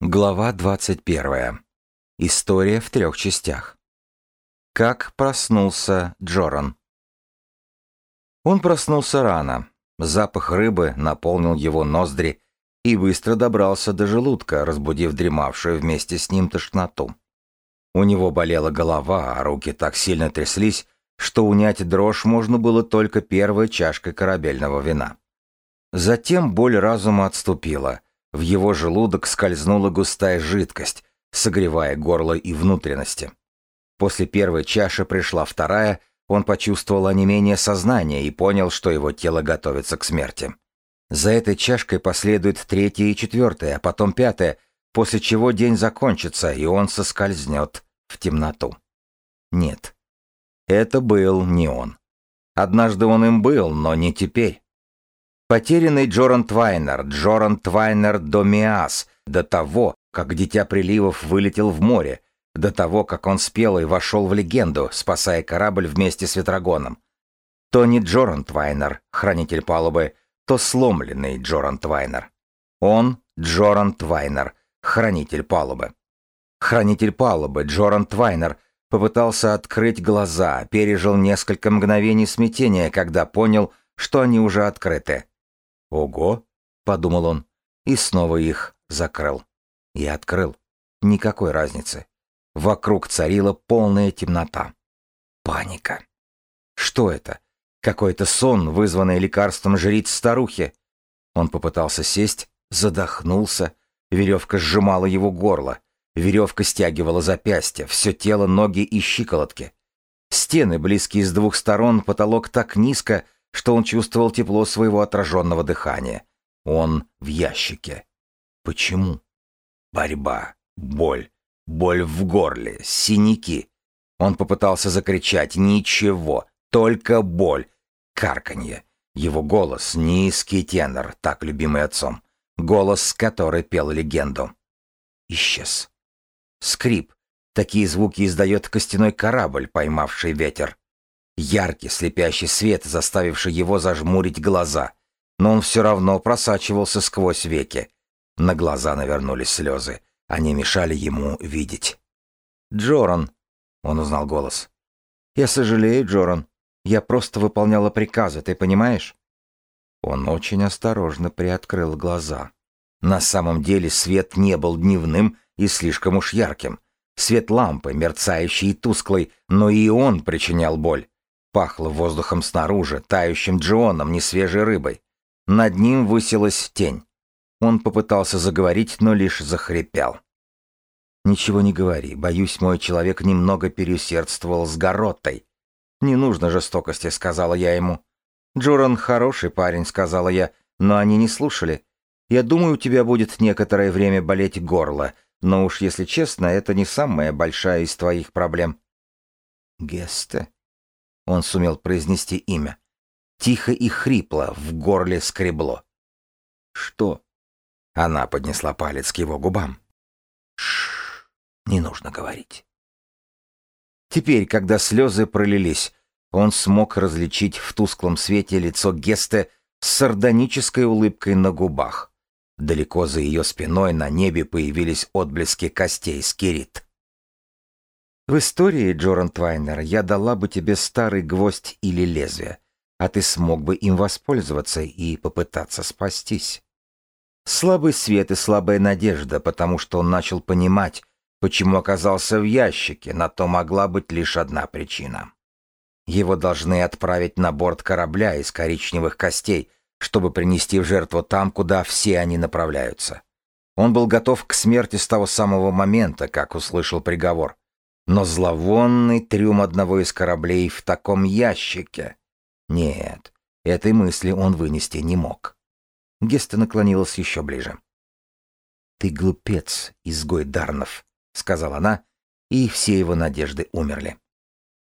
Глава 21. История в трех частях. Как проснулся Джоран. Он проснулся рано. Запах рыбы наполнил его ноздри и быстро добрался до желудка, разбудив дремавшую вместе с ним тошноту. У него болела голова, а руки так сильно тряслись, что унять дрожь можно было только первой чашкой корабельного вина. Затем боль разума отступила — в его желудок скользнула густая жидкость, согревая горло и внутренности. После первой чаши пришла вторая, он почувствовал онемение сознания и понял, что его тело готовится к смерти. За этой чашкой последует третья и четвертая, а потом пятая, после чего день закончится, и он соскользнет в темноту. Нет, это был не он. Однажды он им был, но не теперь. Потерянный Джоран Твайнер, Джоран Твайнер Домиас, до того, как Дитя Приливов вылетел в море, до того, как он спел и вошел в легенду, спасая корабль вместе с Ветрогоном. То не Джоран Твайнер, хранитель палубы, то сломленный Джоран Твайнер. Он Джоран Твайнер, хранитель палубы. Хранитель палубы Джоран Твайнер попытался открыть глаза, пережил несколько мгновений смятения, когда понял, что они уже открыты. «Ого!» — подумал он, и снова их закрыл. И открыл. Никакой разницы. Вокруг царила полная темнота. Паника. Что это? Какой-то сон, вызванный лекарством жриц старухи. Он попытался сесть, задохнулся, веревка сжимала его горло, веревка стягивала запястья, все тело, ноги и щиколотки. Стены, близкие с двух сторон, потолок так низко, что он чувствовал тепло своего отраженного дыхания. Он в ящике. Почему? Борьба, боль, боль в горле, синяки. Он попытался закричать «Ничего, только боль!» Карканье. Его голос — низкий тенор, так любимый отцом. Голос, который пел легенду. Исчез. Скрип. Такие звуки издает костяной корабль, поймавший ветер. Яркий слепящий свет, заставивший его зажмурить глаза. Но он все равно просачивался сквозь веки. На глаза навернулись слезы. Они мешали ему видеть. «Джоран!» — он узнал голос. «Я сожалею, Джоран. Я просто выполняла приказы, ты понимаешь?» Он очень осторожно приоткрыл глаза. На самом деле свет не был дневным и слишком уж ярким. Свет лампы, мерцающий и тусклый, но и он причинял боль. Пахло воздухом снаружи, тающим джионом, несвежей рыбой. Над ним высилась тень. Он попытался заговорить, но лишь захрипел. «Ничего не говори. Боюсь, мой человек немного переусердствовал с Гороттой. Не нужно жестокости», — сказала я ему. «Джоран хороший парень», — сказала я, но они не слушали. «Я думаю, у тебя будет некоторое время болеть горло, но уж если честно, это не самая большая из твоих проблем». «Гесте», он сумел произнести имя. Тихо и хрипло, в горле скребло. «Что?» Она поднесла палец к его губам. Шш, не нужно говорить. Теперь, когда слезы пролились, он смог различить в тусклом свете лицо Гесте с сардонической улыбкой на губах. Далеко за ее спиной на небе появились отблески костей скирит. В истории, Джоран Твайнер, я дала бы тебе старый гвоздь или лезвие, а ты смог бы им воспользоваться и попытаться спастись. Слабый свет и слабая надежда, потому что он начал понимать, почему оказался в ящике, на то могла быть лишь одна причина. Его должны отправить на борт корабля из коричневых костей, чтобы принести в жертву там, куда все они направляются. Он был готов к смерти с того самого момента, как услышал приговор. Но зловонный трюм одного из кораблей в таком ящике... Нет, этой мысли он вынести не мог. Геста наклонилась еще ближе. «Ты глупец, изгой Дарнов», — сказала она, и все его надежды умерли.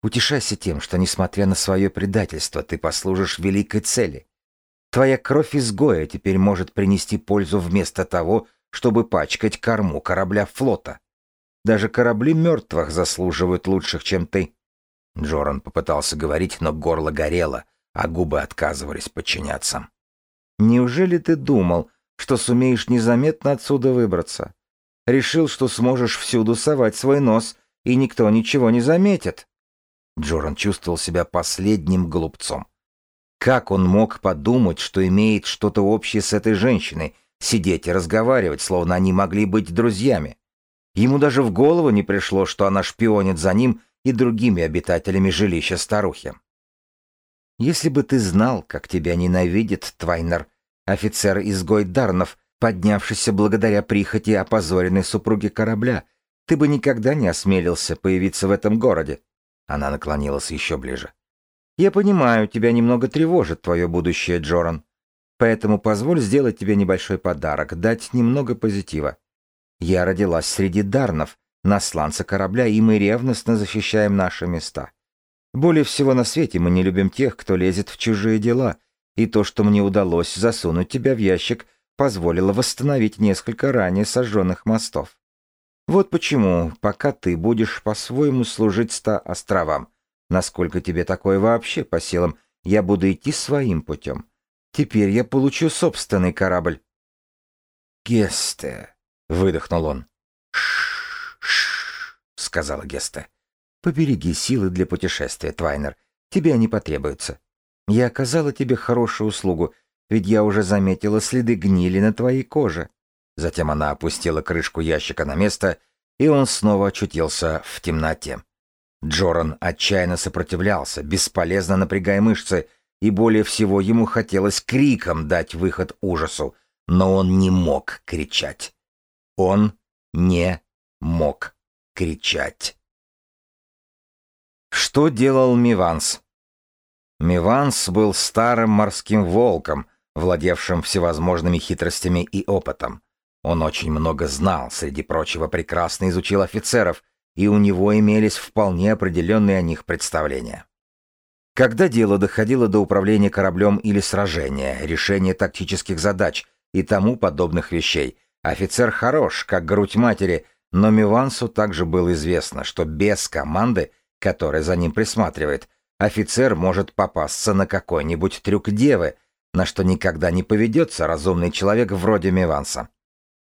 «Утешайся тем, что, несмотря на свое предательство, ты послужишь великой цели. Твоя кровь изгоя теперь может принести пользу вместо того, чтобы пачкать корму корабля флота. Даже корабли мертвых заслуживают лучших, чем ты. Джоран попытался говорить, но горло горело, а губы отказывались подчиняться. Неужели ты думал, что сумеешь незаметно отсюда выбраться? Решил, что сможешь всюду совать свой нос, и никто ничего не заметит. Джоран чувствовал себя последним глупцом. Как он мог подумать, что имеет что-то общее с этой женщиной, сидеть и разговаривать, словно они могли быть друзьями? Ему даже в голову не пришло, что она шпионит за ним и другими обитателями жилища старухи. «Если бы ты знал, как тебя ненавидит Твайнер, офицер-изгой Дарнов, поднявшийся благодаря прихоти опозоренной супруги корабля, ты бы никогда не осмелился появиться в этом городе». Она наклонилась еще ближе. «Я понимаю, тебя немного тревожит твое будущее, Джоран. Поэтому позволь сделать тебе небольшой подарок, дать немного позитива. Я родилась среди дарнов, насланца корабля, и мы ревностно защищаем наши места. Более всего на свете мы не любим тех, кто лезет в чужие дела, и то, что мне удалось засунуть тебя в ящик, позволило восстановить несколько ранее сожженных мостов. Вот почему, пока ты будешь по-своему служить ста островам, насколько тебе такое вообще по силам, я буду идти своим путем. Теперь я получу собственный корабль. Гесте, выдохнул он. «Ш-ш-ш», сказала Геста. «Побереги силы для путешествия, Твайнер. Тебе они потребуются. Я оказала тебе хорошую услугу, ведь я уже заметила следы гнили на твоей коже». Затем она опустила крышку ящика на место, и он снова очутился в темноте. Джоран отчаянно сопротивлялся, бесполезно напрягая мышцы, и более всего ему хотелось криком дать выход ужасу, но он не мог кричать. Он не мог кричать. Что делал Миванс? Миванс был старым морским волком, владевшим всевозможными хитростями и опытом. Он очень много знал, среди прочего прекрасно изучил офицеров, и у него имелись вполне определенные о них представления. Когда дело доходило до управления кораблем или сражения, решения тактических задач и тому подобных вещей, Офицер хорош, как грудь матери, но Мивансу также было известно, что без команды, которая за ним присматривает, офицер может попасться на какой-нибудь трюк девы, на что никогда не поведется разумный человек вроде Миванса.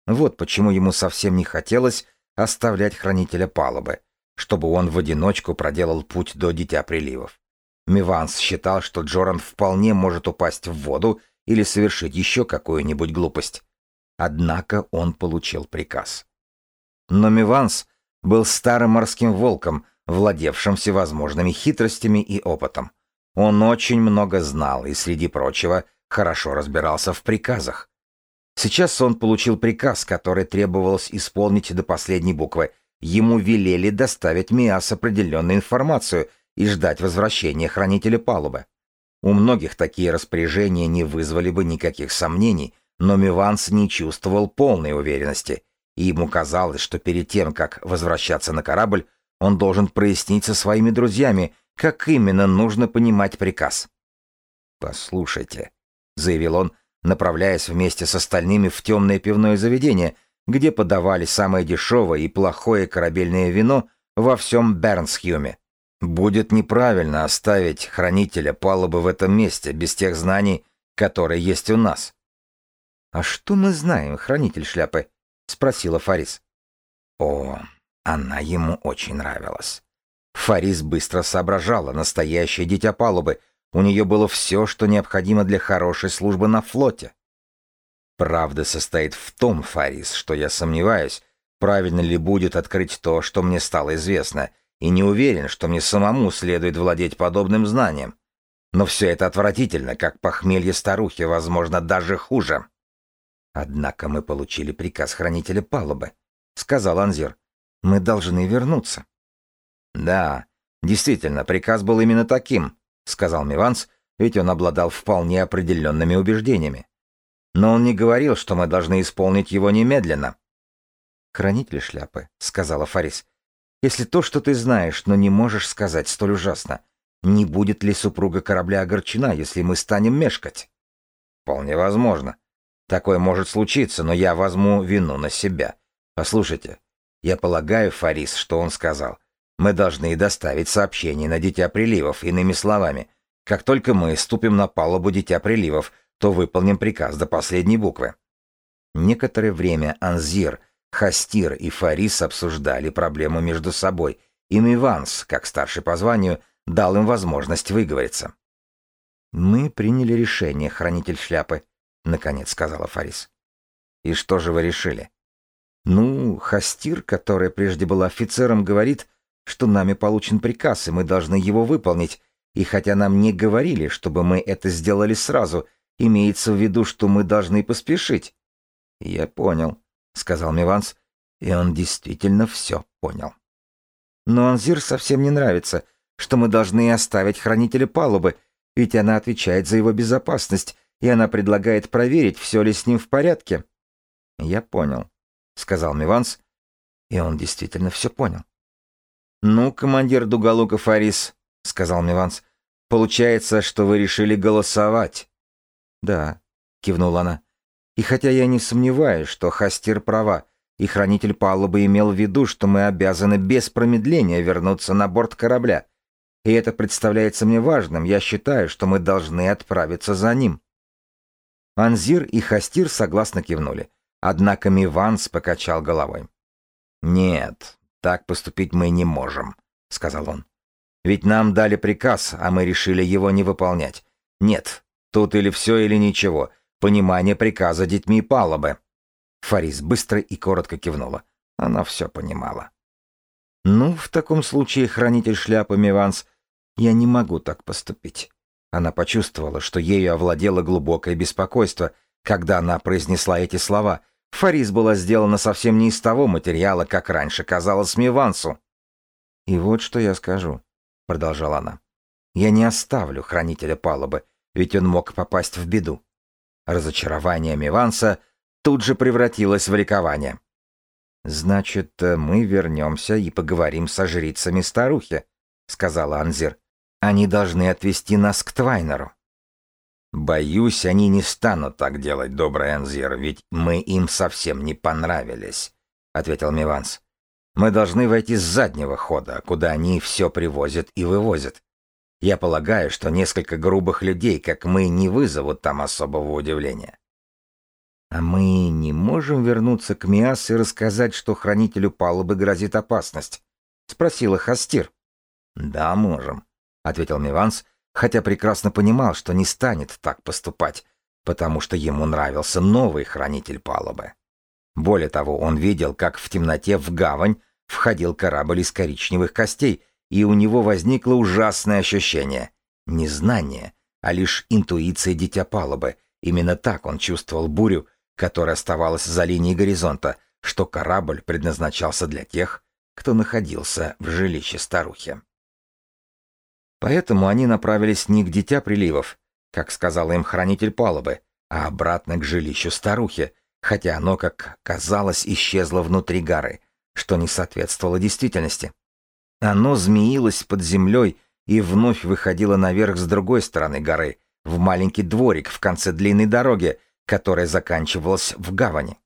Вот почему ему совсем не хотелось оставлять хранителя палубы, чтобы он в одиночку проделал путь до Дитя Приливов. Миванс считал, что Джоран вполне может упасть в воду или совершить еще какую-нибудь глупость. Однако он получил приказ. Но Миванс был старым морским волком, владевшим всевозможными хитростями и опытом. Он очень много знал и, среди прочего, хорошо разбирался в приказах. Сейчас он получил приказ, который требовалось исполнить до последней буквы. Ему велели доставить Миас определенную информацию и ждать возвращения хранителя палубы. У многих такие распоряжения не вызвали бы никаких сомнений, но Миванс не чувствовал полной уверенности, и ему казалось, что перед тем, как возвращаться на корабль, он должен прояснить со своими друзьями, как именно нужно понимать приказ. «Послушайте», — заявил он, направляясь вместе с остальными в темное пивное заведение, где подавали самое дешевое и плохое корабельное вино во всем Бернсхюме. «Будет неправильно оставить хранителя палубы в этом месте без тех знаний, которые есть у нас. «А что мы знаем, хранитель шляпы?» — спросила Фарис. О, она ему очень нравилась. Фарис быстро соображала, настоящее дитя палубы. У нее было все, что необходимо для хорошей службы на флоте. Правда состоит в том, Фарис, что я сомневаюсь, правильно ли будет открыть то, что мне стало известно, и не уверен, что мне самому следует владеть подобным знанием. Но все это отвратительно, как похмелье старухи, возможно, даже хуже. Однако мы получили приказ хранителя палубы, сказал Анзир. Мы должны вернуться. Да, действительно, приказ был именно таким, сказал Миванс, ведь он обладал вполне определенными убеждениями. Но он не говорил, что мы должны исполнить его немедленно. Хранитель шляпы, сказала Фарис. Если то, что ты знаешь, но не можешь сказать, столь ужасно, не будет ли супруга корабля огорчена, если мы станем мешкать? Вполне возможно, Такое может случиться, но я возьму вину на себя. Послушайте, я полагаю, Фарис, что он сказал. Мы должны доставить сообщение на Дитя Приливов, иными словами. Как только мы ступим на палубу Дитя Приливов, то выполним приказ до последней буквы. Некоторое время Анзир, Хастир и Фарис обсуждали проблему между собой, и Миванс, как старший по званию, дал им возможность выговориться. «Мы приняли решение, хранитель шляпы», — наконец сказала Фарис. «И что же вы решили?» «Ну, Хастир, которая прежде была офицером, говорит, что нами получен приказ, и мы должны его выполнить, и хотя нам не говорили, чтобы мы это сделали сразу, имеется в виду, что мы должны поспешить». «Я понял», — сказал Миванс, и он действительно все понял. «Но Анзир совсем не нравится, что мы должны оставить хранителя палубы, ведь она отвечает за его безопасность, и она предлагает проверить, все ли с ним в порядке». «Я понял», — сказал Миванс, и он действительно все понял. «Ну, командир Дугалука Фарис», — сказал Миванс, — «получается, что вы решили голосовать». «Да», — кивнула она. «И хотя я не сомневаюсь, что Хастир права, и хранитель палубы имел в виду, что мы обязаны без промедления вернуться на борт корабля, и это представляется мне важным, я считаю, что мы должны отправиться за ним». Анзир и Хастир согласно кивнули, однако Миванс покачал головой. «Нет, так поступить мы не можем», — сказал он. «Ведь нам дали приказ, а мы решили его не выполнять. Нет, тут или все, или ничего. Понимание приказа детьми палубы». Фарис быстро и коротко кивнула. Она все понимала. «Ну, в таком случае, хранитель шляпы Миванс, я не могу так поступить». Она почувствовала, что ею овладело глубокое беспокойство, когда она произнесла эти слова. Фарис была сделана совсем не из того материала, как раньше казалось Мивансу. «И вот что я скажу», — продолжала она. «Я не оставлю хранителя палубы, ведь он мог попасть в беду». Разочарование Миванса тут же превратилось в ликование. «Значит, э, мы вернемся и поговорим со жрицами старухи», — сказала Анзир. «Они должны отвести нас к Твайнеру». «Боюсь, они не станут так делать, добрый Анзир, ведь мы им совсем не понравились», — ответил Миванс. «Мы должны войти с заднего хода, куда они все привозят и вывозят. Я полагаю, что несколько грубых людей, как мы, не вызовут там особого удивления. «А мы не можем вернуться к Миас и рассказать, что хранителю палубы грозит опасность?» — спросила Хастир. «Да, можем», — ответил Миванс, хотя прекрасно понимал, что не станет так поступать, потому что ему нравился новый хранитель палубы. Более того, он видел, как в темноте в гавань входил корабль из коричневых костей, и у него возникло ужасное ощущение. Не знание, а лишь интуиция дитя палубы. Именно так он чувствовал бурю, которая оставалась за линией горизонта, что корабль предназначался для тех, кто находился в жилище старухи. Поэтому они направились не к дитя приливов, как сказал им хранитель палубы, а обратно к жилищу старухи, хотя оно, как казалось, исчезло внутри горы, что не соответствовало действительности. Оно змеилось под землей и вновь выходило наверх с другой стороны горы, в маленький дворик в конце длинной дороги, которая заканчивалась в гавани.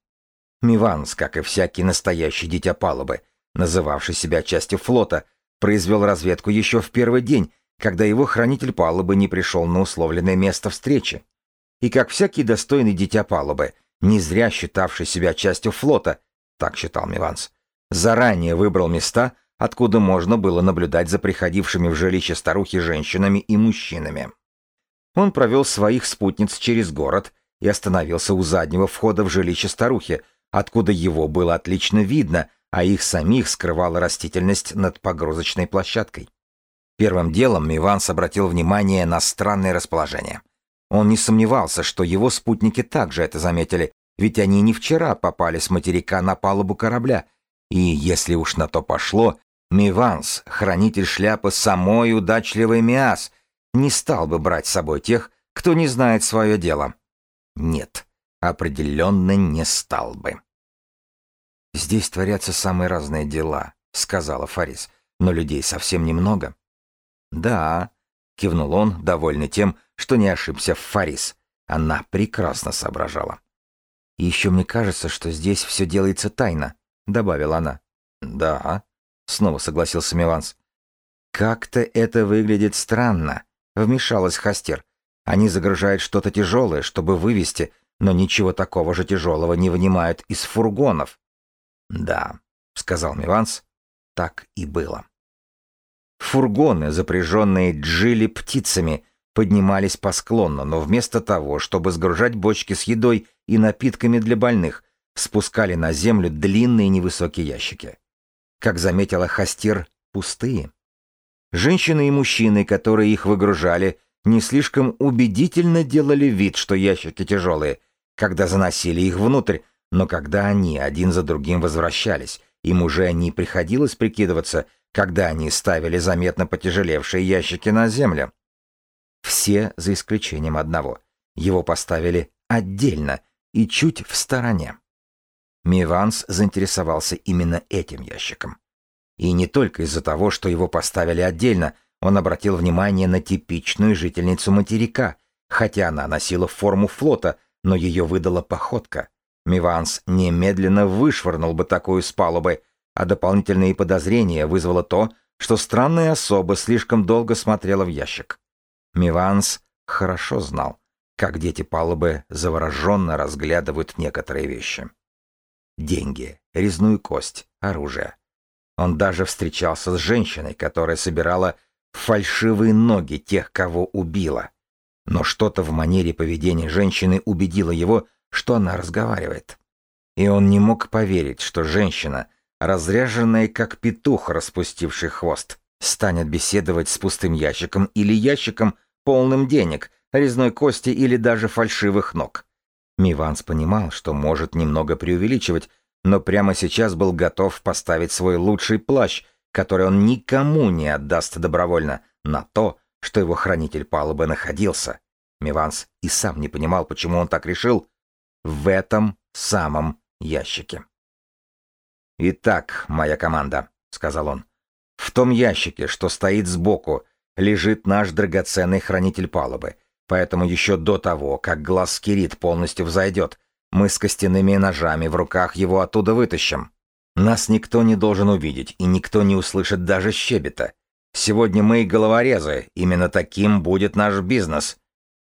Миванс, как и всякий настоящий дитя палубы, называвший себя частью флота, произвел разведку еще в первый день, когда его хранитель палубы не пришел на условленное место встречи. И как всякий достойный дитя палубы, не зря считавший себя частью флота, так считал Миванс, заранее выбрал места, откуда можно было наблюдать за приходившими в жилище старухи женщинами и мужчинами. Он провел своих спутниц через город и остановился у заднего входа в жилище старухи, откуда его было отлично видно, а их самих скрывала растительность над погрузочной площадкой. Первым делом Миванс обратил внимание на странное расположение. Он не сомневался, что его спутники также это заметили, ведь они не вчера попали с материка на палубу корабля, и, если уж на то пошло, Миванс, хранитель шляпы самой удачливой Миас, не стал бы брать с собой тех, кто не знает свое дело. Нет, определенно не стал бы. «Здесь творятся самые разные дела», — сказала Фарис, — «но людей совсем немного». «Да», — кивнул он, довольный тем, что не ошибся в Фарис. Она прекрасно соображала. «Еще мне кажется, что здесь все делается тайно», — добавила она. «Да», — снова согласился Миванс. «Как-то это выглядит странно», — вмешалась Хастер. Они загружают что-то тяжелое, чтобы вывести, но ничего такого же тяжелого не вынимают из фургонов. Да, сказал Миванс, так и было. Фургоны, запряженные джили птицами, поднимались по склону, но вместо того, чтобы сгружать бочки с едой и напитками для больных, спускали на землю длинные невысокие ящики. Как заметила Хастир, пустые. Женщины и мужчины, которые их выгружали, не слишком убедительно делали вид, что ящики тяжелые, когда заносили их внутрь, но когда они один за другим возвращались, им уже не приходилось прикидываться, когда они ставили заметно потяжелевшие ящики на землю. Все, за исключением одного. Его поставили отдельно и чуть в стороне. Миванс заинтересовался именно этим ящиком. И не только из-за того, что его поставили отдельно, он обратил внимание на типичную жительницу материка, хотя она носила форму флота, но ее выдала походка. Миванс немедленно вышвырнул бы такую с палубы, а дополнительные подозрения вызвало то, что странная особа слишком долго смотрела в ящик. Миванс хорошо знал, как дети палубы завороженно разглядывают некоторые вещи. Деньги, резную кость, оружие. Он даже встречался с женщиной, которая собирала фальшивые ноги тех, кого убила. Но что-то в манере поведения женщины убедило его, что она разговаривает. И он не мог поверить, что женщина, разряженная как петух, распустивший хвост, станет беседовать с пустым ящиком или ящиком, полным денег, резной кости или даже фальшивых ног. Миванс понимал, что может немного преувеличивать, но прямо сейчас был готов поставить свой лучший плащ, который он никому не отдаст добровольно, на то, что его хранитель палубы находился. Миванс и сам не понимал, почему он так решил, в этом самом ящике. «Итак, моя команда», — сказал он, — «в том ящике, что стоит сбоку, лежит наш драгоценный хранитель палубы, поэтому еще до того, как глаз Кирит полностью взойдет, мы с костяными ножами в руках его оттуда вытащим. Нас никто не должен увидеть, и никто не услышит даже щебета. Сегодня мы головорезы, именно таким будет наш бизнес».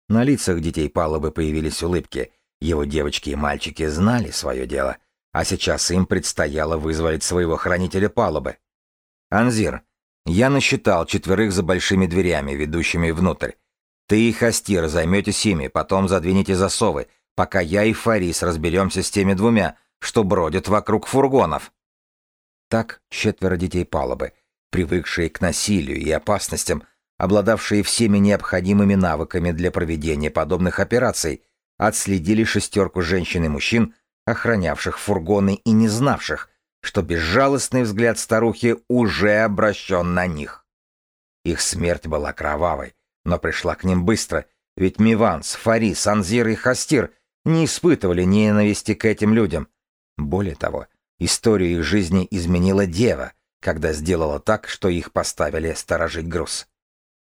На лицах детей палубы появились улыбки — его девочки и мальчики знали свое дело, а сейчас им предстояло вызволить своего хранителя палубы. «Анзир, я насчитал четверых за большими дверями, ведущими внутрь. Ты и Хастир займетесь ими, потом задвинете засовы, пока я и Фарис разберемся с теми двумя, что бродят вокруг фургонов». Так четверо детей палубы, привыкшие к насилию и опасностям, обладавшие всеми необходимыми навыками для проведения подобных операций, отследили шестерку женщин и мужчин, охранявших фургоны и не знавших, что безжалостный взгляд старухи уже обращен на них. Их смерть была кровавой, но пришла к ним быстро, ведь Миванс, Фарис, Анзир и Хастир не испытывали ненависти к этим людям. Более того, историю их жизни изменила дева, когда сделала так, что их поставили сторожить груз.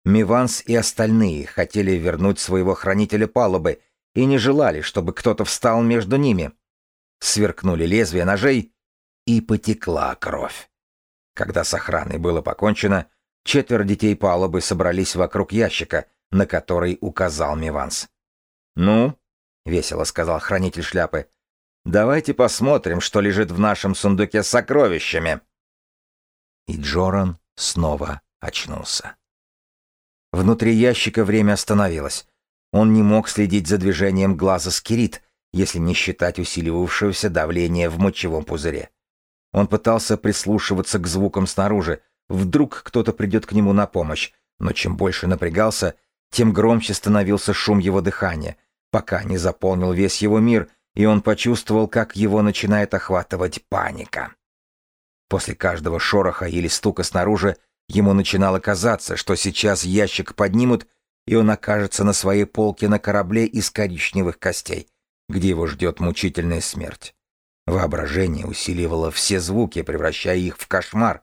Миванс и остальные хотели вернуть своего хранителя палубы и не желали, чтобы кто-то встал между ними. Сверкнули лезвия ножей, и потекла кровь. Когда с охраной было покончено, четверо детей палубы собрались вокруг ящика, на который указал Миванс. «Ну?» — весело сказал хранитель шляпы. «Давайте посмотрим, что лежит в нашем сундуке с сокровищами». И Джоран снова очнулся. Внутри ящика время остановилось. Он не мог следить за движением глаза скирит, если не считать усиливавшегося давления в мочевом пузыре. Он пытался прислушиваться к звукам снаружи, вдруг кто-то придет к нему на помощь, но чем больше напрягался, тем громче становился шум его дыхания, пока не заполнил весь его мир, и он почувствовал, как его начинает охватывать паника. После каждого шороха или стука снаружи ему начинало казаться, что сейчас ящик поднимут и он окажется на своей полке на корабле из коричневых костей, где его ждет мучительная смерть. Воображение усиливало все звуки, превращая их в кошмар,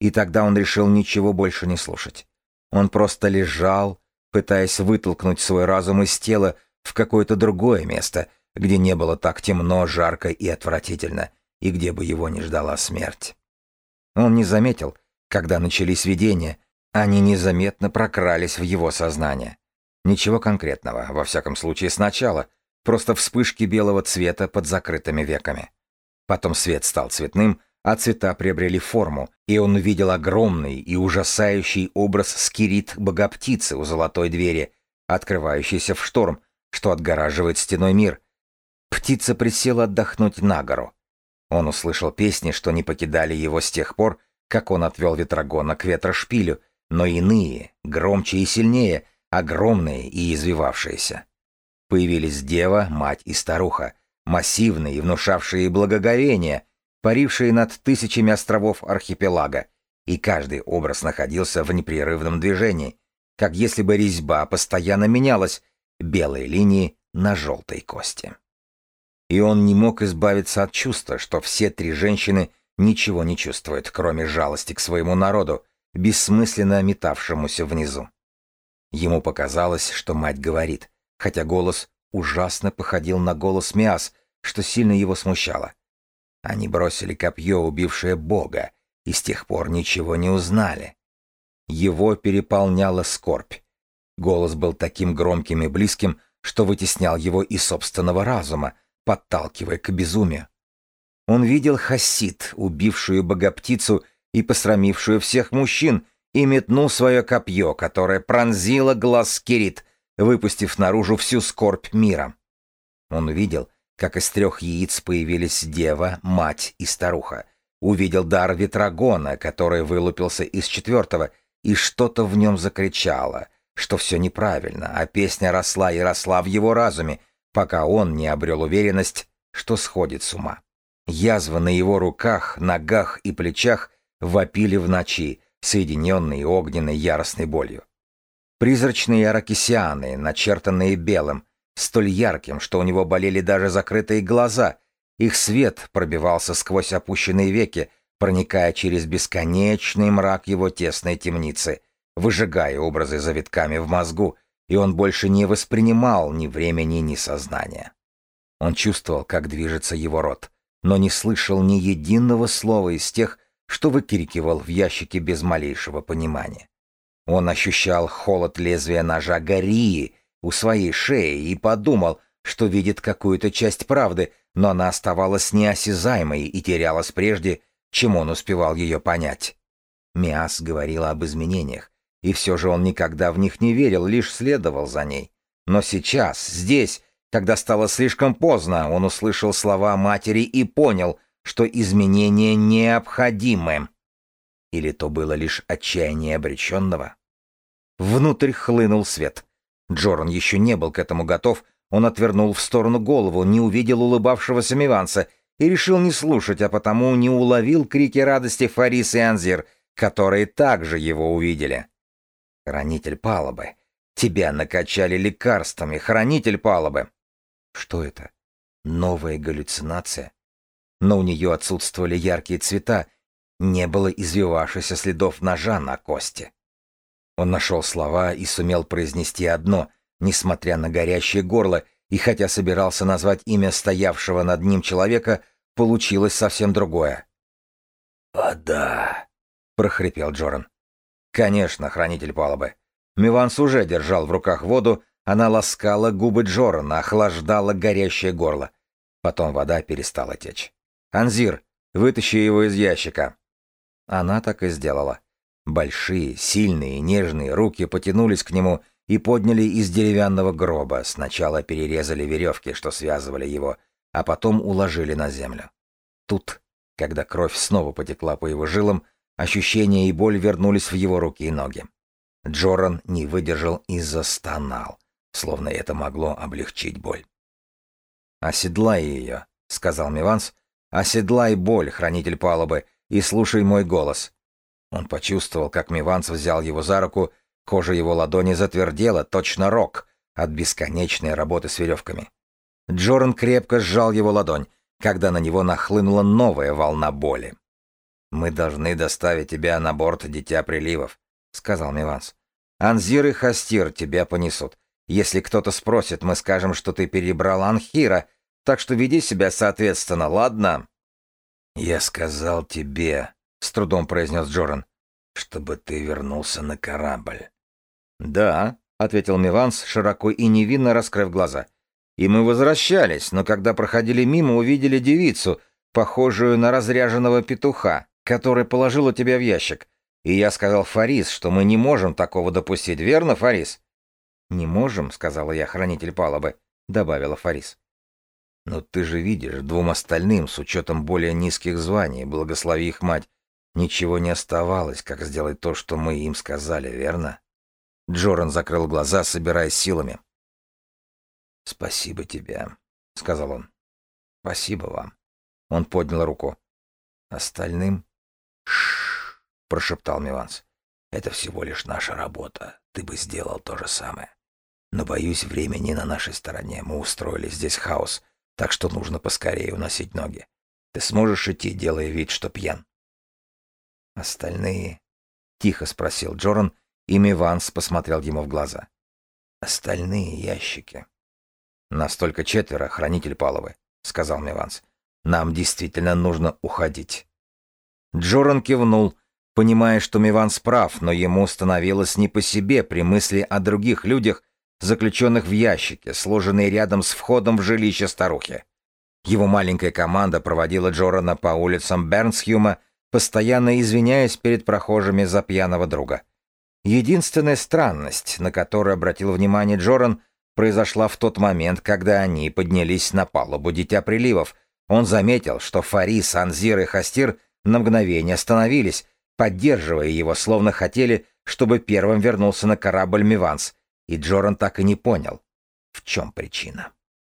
и тогда он решил ничего больше не слушать. Он просто лежал, пытаясь вытолкнуть свой разум из тела в какое-то другое место, где не было так темно, жарко и отвратительно, и где бы его не ждала смерть. Он не заметил, когда начались видения, они незаметно прокрались в его сознание. Ничего конкретного, во всяком случае сначала, просто вспышки белого цвета под закрытыми веками. Потом свет стал цветным, а цвета приобрели форму, и он увидел огромный и ужасающий образ скирит богоптицы у золотой двери, открывающейся в шторм, что отгораживает стеной мир. Птица присела отдохнуть на гору. Он услышал песни, что не покидали его с тех пор, как он отвел ветрогона к ветрошпилю, но иные, громче и сильнее, огромные и извивавшиеся. Появились дева, мать и старуха, массивные и внушавшие благоговение, парившие над тысячами островов архипелага, и каждый образ находился в непрерывном движении, как если бы резьба постоянно менялась, белые линии на желтой кости. И он не мог избавиться от чувства, что все три женщины ничего не чувствуют, кроме жалости к своему народу, бессмысленно метавшемуся внизу. Ему показалось, что мать говорит, хотя голос ужасно походил на голос Миас, что сильно его смущало. Они бросили копье, убившее Бога, и с тех пор ничего не узнали. Его переполняла скорбь. Голос был таким громким и близким, что вытеснял его из собственного разума, подталкивая к безумию. Он видел Хасид, убившую богоптицу и посрамившую всех мужчин, и метнул свое копье, которое пронзило глаз Кирит, выпустив наружу всю скорбь мира. Он увидел, как из трех яиц появились дева, мать и старуха. Увидел дар ветрогона, который вылупился из четвертого, и что-то в нем закричало, что все неправильно, а песня росла и росла в его разуме, пока он не обрел уверенность, что сходит с ума. Язвы на его руках, ногах и плечах вопили в ночи, соединенные огненной яростной болью. Призрачные аракисианы, начертанные белым, столь ярким, что у него болели даже закрытые глаза, их свет пробивался сквозь опущенные веки, проникая через бесконечный мрак его тесной темницы, выжигая образы завитками в мозгу, и он больше не воспринимал ни времени, ни сознания. Он чувствовал, как движется его рот, но не слышал ни единого слова из тех, что выкрикивал в ящике без малейшего понимания. Он ощущал холод лезвия ножа Гории у своей шеи и подумал, что видит какую-то часть правды, но она оставалась неосязаемой и терялась прежде, чем он успевал ее понять. Миас говорила об изменениях, и все же он никогда в них не верил, лишь следовал за ней. Но сейчас, здесь, когда стало слишком поздно, он услышал слова матери и понял, что изменения необходимы. Или то было лишь отчаяние обреченного? Внутрь хлынул свет. Джоран еще не был к этому готов, он отвернул в сторону голову, не увидел улыбавшегося Миванса и решил не слушать, а потому не уловил крики радости Фарис и Анзир, которые также его увидели. «Хранитель палубы! Тебя накачали лекарствами, хранитель палубы!» Что это? Новая галлюцинация? Но у нее отсутствовали яркие цвета, не было извивавшихся следов ножа на кости. Он нашел слова и сумел произнести одно, несмотря на горящее горло, и хотя собирался назвать имя стоявшего над ним человека, получилось совсем другое. «Вода!» — прохрипел Джоран. «Конечно, хранитель палубы. Миванс уже держал в руках воду, она ласкала губы Джорана, охлаждала горящее горло. Потом вода перестала течь. «Анзир, вытащи его из ящика». Она так и сделала. Большие, сильные, нежные руки потянулись к нему и подняли из деревянного гроба, сначала перерезали веревки, что связывали его, а потом уложили на землю. Тут, когда кровь снова потекла по его жилам, ощущения и боль вернулись в его руки и ноги. Джоран не выдержал и застонал, словно это могло облегчить боль. «Оседлай ее», — сказал Миванс, — «оседлай боль, хранитель палубы, и слушай мой голос. Он почувствовал, как Миванс взял его за руку, кожа его ладони затвердела, точно рог, от бесконечной работы с веревками. Джоран крепко сжал его ладонь, когда на него нахлынула новая волна боли. «Мы должны доставить тебя на борт Дитя Приливов», — сказал Миванс. «Анзир и Хастир тебя понесут. Если кто-то спросит, мы скажем, что ты перебрал Анхира, так что веди себя соответственно, ладно?» «Я сказал тебе», — с трудом произнес Джоран, — «чтобы ты вернулся на корабль». «Да», — ответил Миванс, широко и невинно раскрыв глаза. «И мы возвращались, но когда проходили мимо, увидели девицу, похожую на разряженного петуха, который положил у тебя в ящик. И я сказал Фарис, что мы не можем такого допустить, верно, Фарис? Не можем, сказала я, хранитель палубы, добавила Фарис. Но ты же видишь, двум остальным, с учетом более низких званий, благослови их мать, ничего не оставалось, как сделать то, что мы им сказали, верно? Джоран закрыл глаза, собираясь силами. «Спасибо тебе», — сказал он. «Спасибо вам». Он поднял руку. «Остальным?» «Шш», — прошептал Миванс. «Это всего лишь наша работа. Ты бы сделал то же самое. Но, боюсь, время не на нашей стороне. Мы устроили здесь хаос, так что нужно поскорее уносить ноги. Ты сможешь идти, делая вид, что пьян?» «Остальные?» — тихо спросил Джоран, и Миванс посмотрел ему в глаза. «Остальные ящики». «Нас только четверо, хранитель Паловы», — сказал Миванс. «Нам действительно нужно уходить». Джоран кивнул, понимая, что Миванс прав, но ему становилось не по себе при мысли о других людях, заключенных в ящике, сложенные рядом с входом в жилище старухи. Его маленькая команда проводила Джорана по улицам Бернсхюма, постоянно извиняясь перед прохожими за пьяного друга. Единственная странность, на которую обратил внимание Джоран, произошла в тот момент, когда они поднялись на палубу Дитя Приливов. Он заметил, что Фарис, Анзир и Хастир на мгновение остановились, поддерживая его, словно хотели, чтобы первым вернулся на корабль Миванс, и Джоран так и не понял, в чем причина.